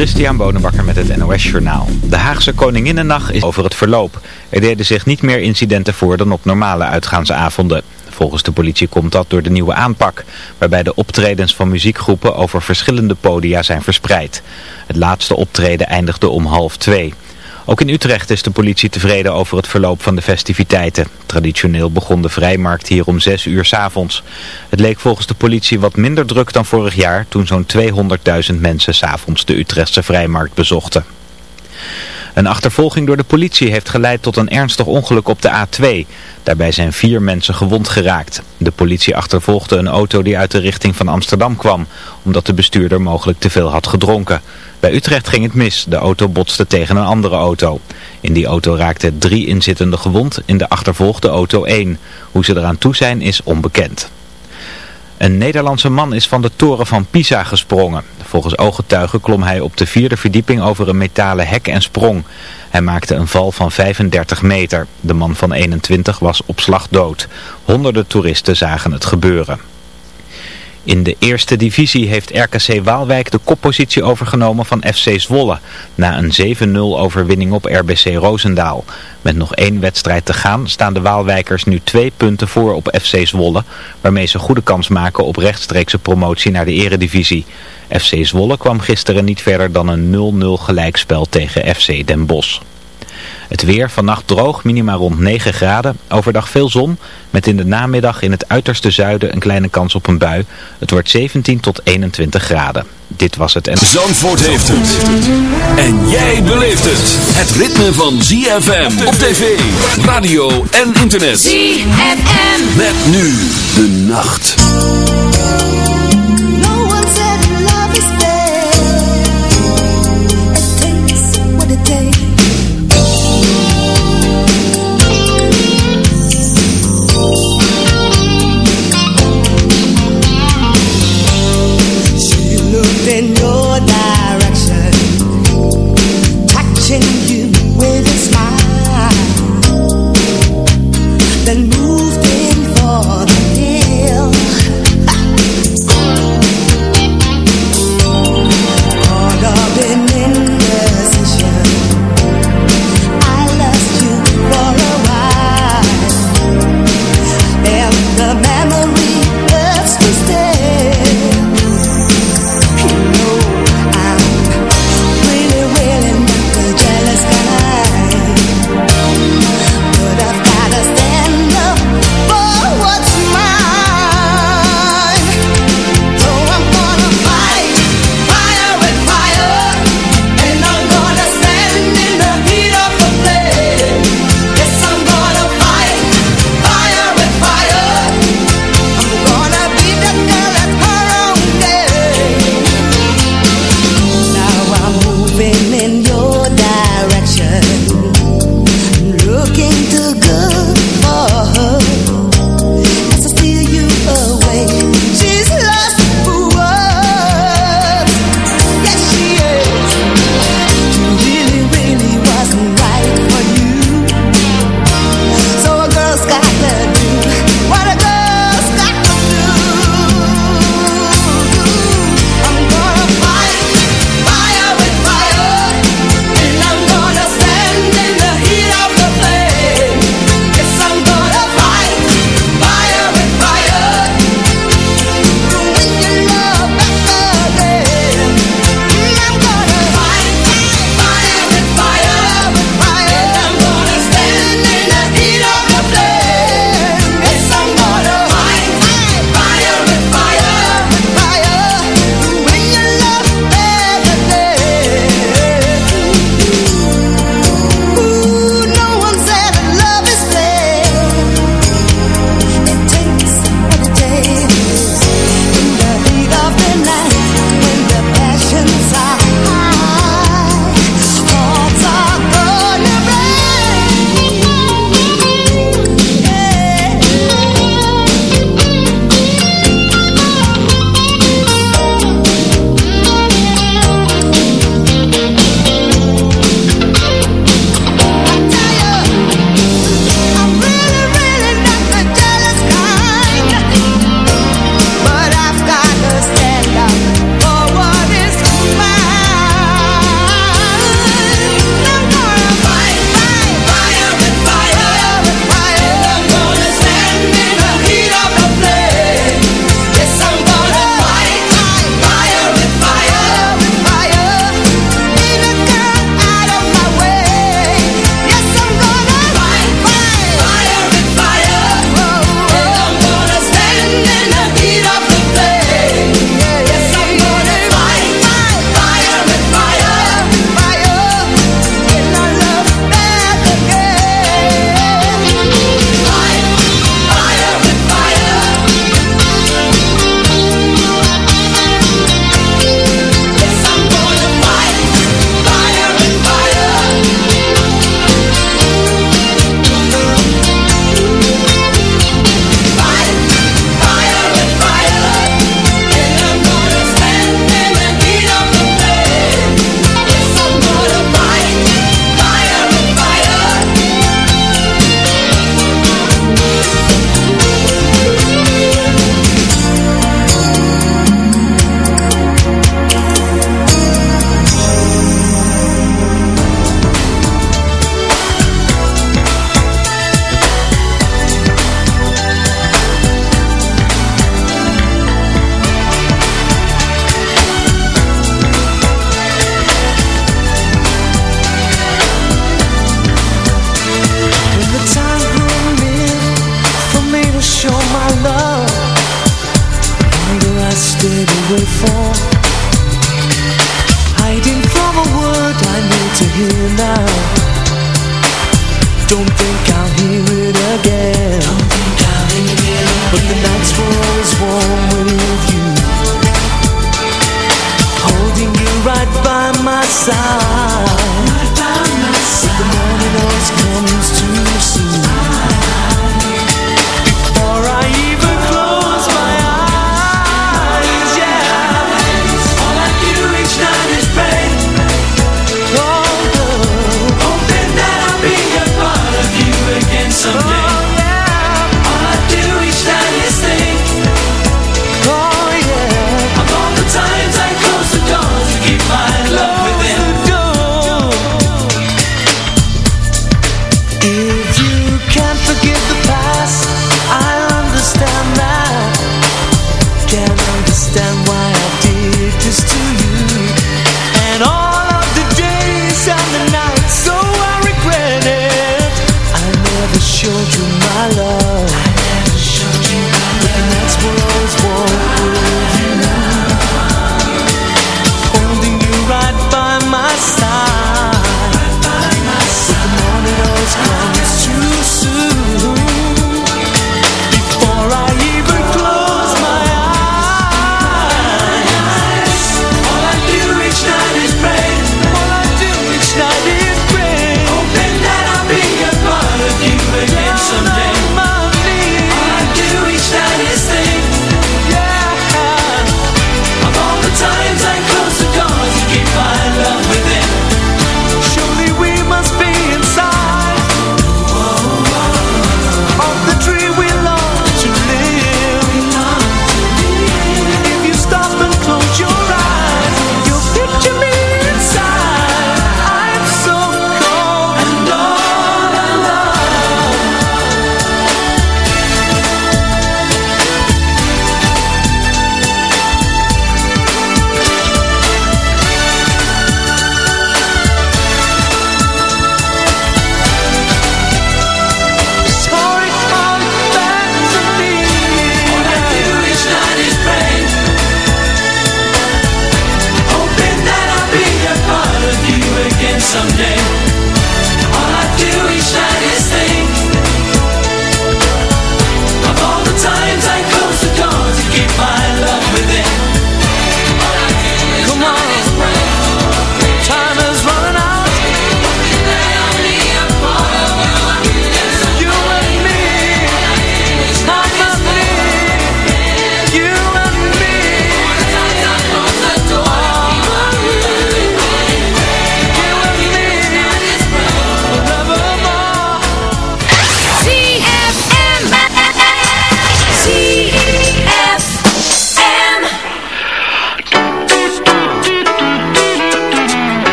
Christian Bonenbakker met het NOS Journaal. De Haagse Koninginnennacht is over het verloop. Er deden zich niet meer incidenten voor dan op normale uitgaansavonden. Volgens de politie komt dat door de nieuwe aanpak, waarbij de optredens van muziekgroepen over verschillende podia zijn verspreid. Het laatste optreden eindigde om half twee. Ook in Utrecht is de politie tevreden over het verloop van de festiviteiten. Traditioneel begon de vrijmarkt hier om 6 uur s avonds. Het leek volgens de politie wat minder druk dan vorig jaar toen zo'n 200.000 mensen s'avonds de Utrechtse vrijmarkt bezochten. Een achtervolging door de politie heeft geleid tot een ernstig ongeluk op de A2. Daarbij zijn vier mensen gewond geraakt. De politie achtervolgde een auto die uit de richting van Amsterdam kwam, omdat de bestuurder mogelijk te veel had gedronken. Bij Utrecht ging het mis. De auto botste tegen een andere auto. In die auto raakten drie inzittenden gewond, in de achtervolgde auto één. Hoe ze eraan toe zijn is onbekend. Een Nederlandse man is van de toren van Pisa gesprongen. Volgens ooggetuigen klom hij op de vierde verdieping over een metalen hek en sprong. Hij maakte een val van 35 meter. De man van 21 was op slag dood. Honderden toeristen zagen het gebeuren. In de eerste divisie heeft RKC Waalwijk de koppositie overgenomen van FC Zwolle. Na een 7-0 overwinning op RBC Roosendaal. Met nog één wedstrijd te gaan staan de Waalwijkers nu twee punten voor op FC Zwolle. Waarmee ze goede kans maken op rechtstreekse promotie naar de eredivisie. FC Zwolle kwam gisteren niet verder dan een 0-0 gelijkspel tegen FC Den Bosch. Het weer vannacht droog, minima rond 9 graden. Overdag veel zon, met in de namiddag in het uiterste zuiden een kleine kans op een bui. Het wordt 17 tot 21 graden. Dit was het en... Zandvoort heeft het. En jij beleeft het. Het ritme van ZFM op tv, radio en internet. ZFM. Met nu de nacht.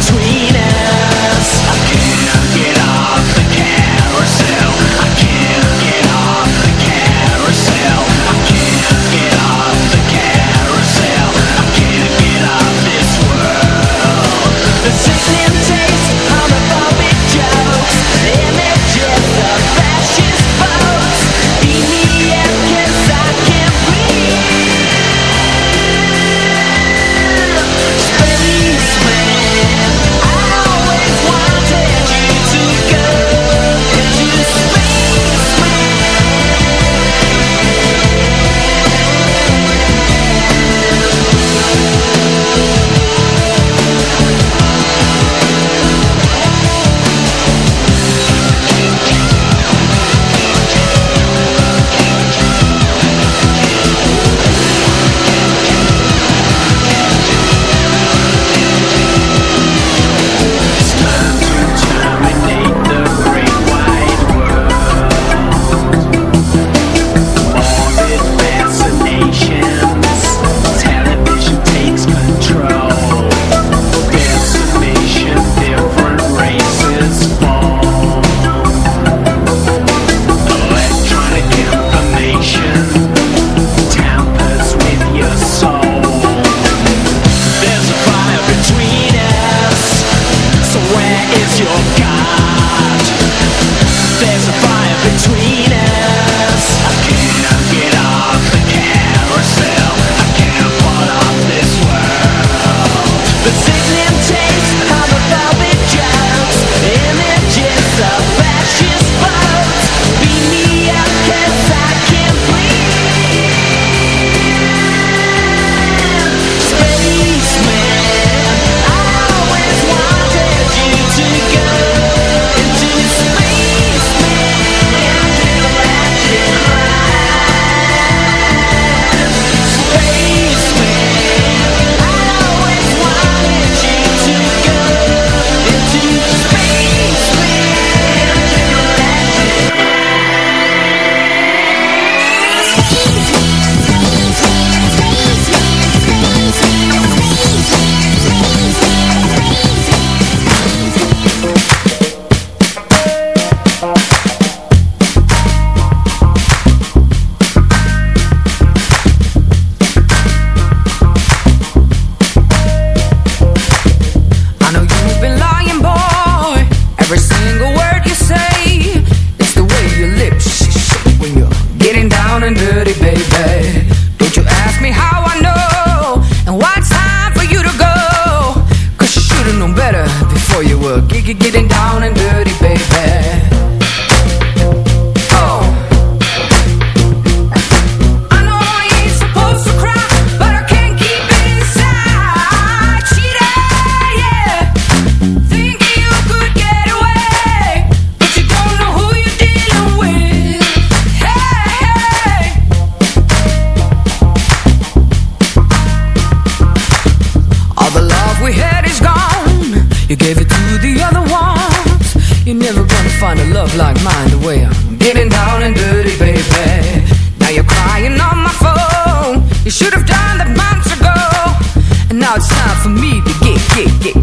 between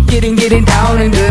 getting, getting down and dirty.